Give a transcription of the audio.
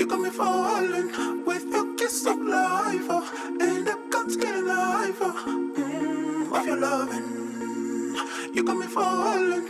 You got me falling with your kiss of life, oh, and I can't get alive, mm, of your loving. You got me falling.